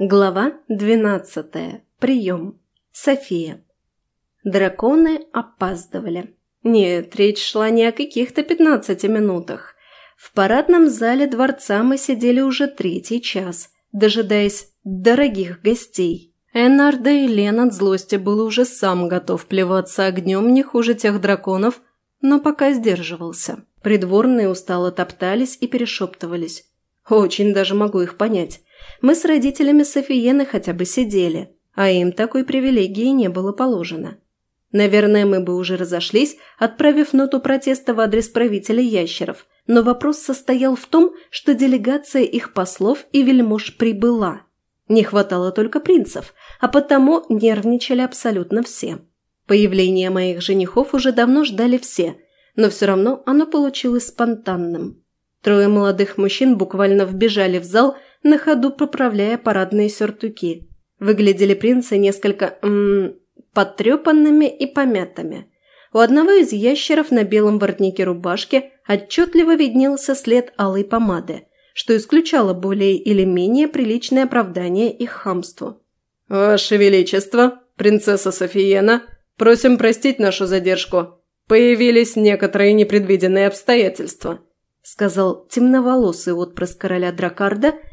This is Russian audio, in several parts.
Глава 12. Прием. София. Драконы опаздывали. Нет, речь шла не о каких-то 15 минутах. В парадном зале дворца мы сидели уже третий час, дожидаясь дорогих гостей. Энарда и Лен от злости был уже сам готов плеваться огнем не хуже тех драконов, но пока сдерживался. Придворные устало топтались и перешептывались. Очень даже могу их понять. Мы с родителями Софиены хотя бы сидели, а им такой привилегии не было положено. Наверное, мы бы уже разошлись, отправив ноту протеста в адрес правителя ящеров, но вопрос состоял в том, что делегация их послов и вельмож прибыла. Не хватало только принцев, а потому нервничали абсолютно все. Появление моих женихов уже давно ждали все, но все равно оно получилось спонтанным. Трое молодых мужчин буквально вбежали в зал, на ходу поправляя парадные сюртуки. Выглядели принцы несколько м потрепанными и помятыми. У одного из ящеров на белом воротнике рубашки отчетливо виднелся след алой помады, что исключало более или менее приличное оправдание их хамству. «Ваше Величество, принцесса Софиена, просим простить нашу задержку. Появились некоторые непредвиденные обстоятельства», сказал темноволосый отпрыск короля Дракарда –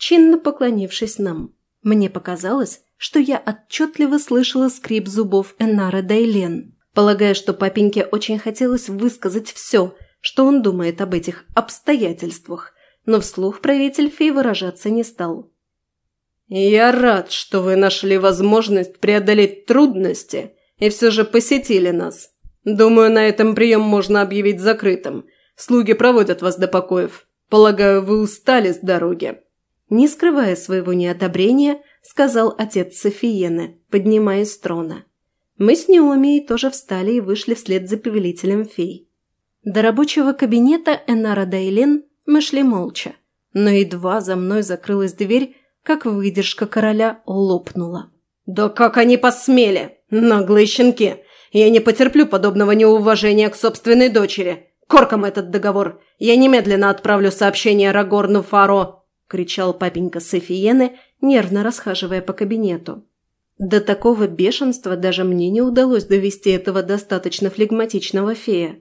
чинно поклонившись нам. Мне показалось, что я отчетливо слышала скрип зубов Энара Дайлен, полагая, что папеньке очень хотелось высказать все, что он думает об этих обстоятельствах, но вслух правитель фей выражаться не стал. «Я рад, что вы нашли возможность преодолеть трудности и все же посетили нас. Думаю, на этом прием можно объявить закрытым. Слуги проводят вас до покоев. Полагаю, вы устали с дороги». Не скрывая своего неодобрения, сказал отец Софиены, поднимаясь с трона. Мы с Неомией тоже встали и вышли вслед за повелителем фей. До рабочего кабинета Энара Дайлен мы шли молча, но едва за мной закрылась дверь, как выдержка короля лопнула. «Да как они посмели! Наглые щенки! Я не потерплю подобного неуважения к собственной дочери! Корком этот договор! Я немедленно отправлю сообщение Рагорну Фаро!» кричал папенька Софиены, нервно расхаживая по кабинету. До такого бешенства даже мне не удалось довести этого достаточно флегматичного фея.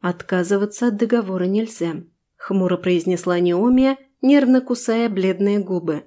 «Отказываться от договора нельзя», – хмуро произнесла Неомия, нервно кусая бледные губы.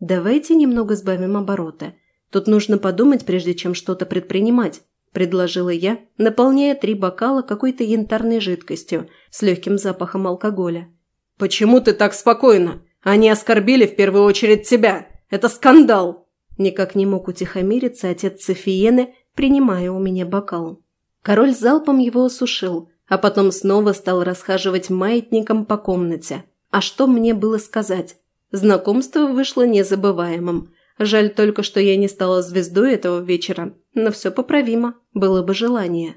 «Давайте немного сбавим обороты. Тут нужно подумать, прежде чем что-то предпринимать», – предложила я, наполняя три бокала какой-то янтарной жидкостью с легким запахом алкоголя. «Почему ты так спокойна? Они оскорбили в первую очередь тебя. Это скандал!» Никак не мог утихомириться отец Софиены, принимая у меня бокал. Король залпом его осушил, а потом снова стал расхаживать маятником по комнате. А что мне было сказать? Знакомство вышло незабываемым. Жаль только, что я не стала звездой этого вечера, но все поправимо, было бы желание.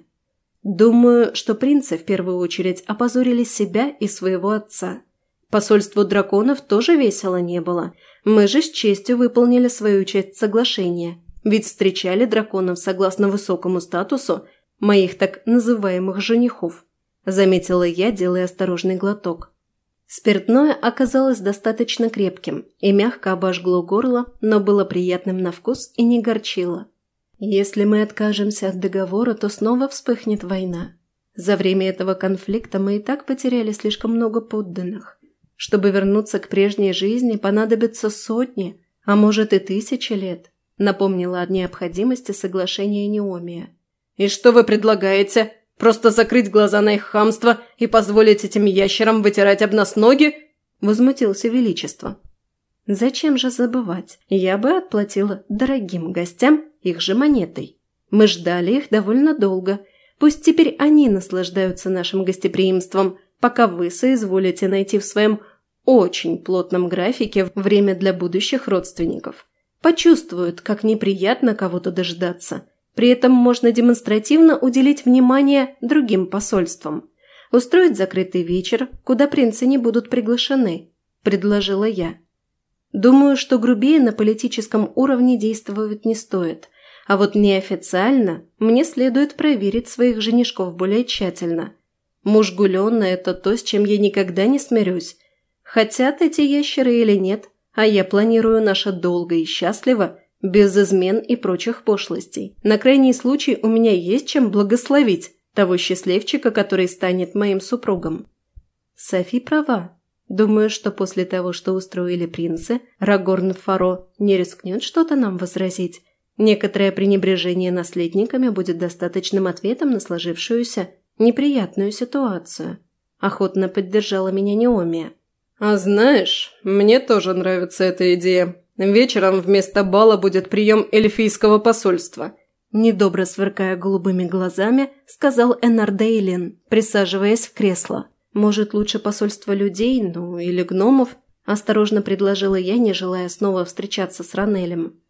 Думаю, что принцы в первую очередь опозорили себя и своего отца. Посольству драконов тоже весело не было. Мы же с честью выполнили свою часть соглашения, ведь встречали драконов согласно высокому статусу моих так называемых женихов. Заметила я, делая осторожный глоток. Спиртное оказалось достаточно крепким и мягко обожгло горло, но было приятным на вкус и не горчило. Если мы откажемся от договора, то снова вспыхнет война. За время этого конфликта мы и так потеряли слишком много подданных. Чтобы вернуться к прежней жизни, понадобится сотни, а может и тысячи лет», – напомнила о необходимости соглашения Неомия. «И что вы предлагаете? Просто закрыть глаза на их хамство и позволить этим ящерам вытирать об нас ноги?» – возмутился Величество. «Зачем же забывать? Я бы отплатила дорогим гостям их же монетой. Мы ждали их довольно долго. Пусть теперь они наслаждаются нашим гостеприимством, пока вы соизволите найти в своем очень плотном графике время для будущих родственников. Почувствуют, как неприятно кого-то дождаться. При этом можно демонстративно уделить внимание другим посольствам. Устроить закрытый вечер, куда принцы не будут приглашены, предложила я. Думаю, что грубее на политическом уровне действовать не стоит. А вот неофициально мне следует проверить своих женишков более тщательно. Муж Гулёна – это то, с чем я никогда не смирюсь. Хотят эти ящеры или нет, а я планирую наше долго и счастливо, без измен и прочих пошлостей. На крайний случай у меня есть чем благословить того счастливчика, который станет моим супругом. Софи права. Думаю, что после того, что устроили принцы, Рагорн Фаро не рискнет что-то нам возразить. Некоторое пренебрежение наследниками будет достаточным ответом на сложившуюся неприятную ситуацию. Охотно поддержала меня Неомия. «А знаешь, мне тоже нравится эта идея. Вечером вместо бала будет прием эльфийского посольства». Недобро сверкая голубыми глазами, сказал Эннар Дейлин, присаживаясь в кресло. «Может, лучше посольство людей, ну или гномов?» – осторожно предложила я, не желая снова встречаться с Ранелем.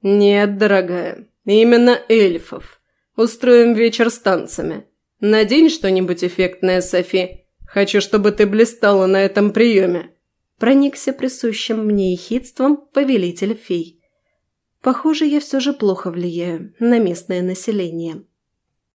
«Нет, дорогая, именно эльфов. Устроим вечер с танцами. Надень что-нибудь эффектное, Софи. Хочу, чтобы ты блистала на этом приеме». Проникся присущим мне ехидством повелитель фей. Похоже, я все же плохо влияю на местное население.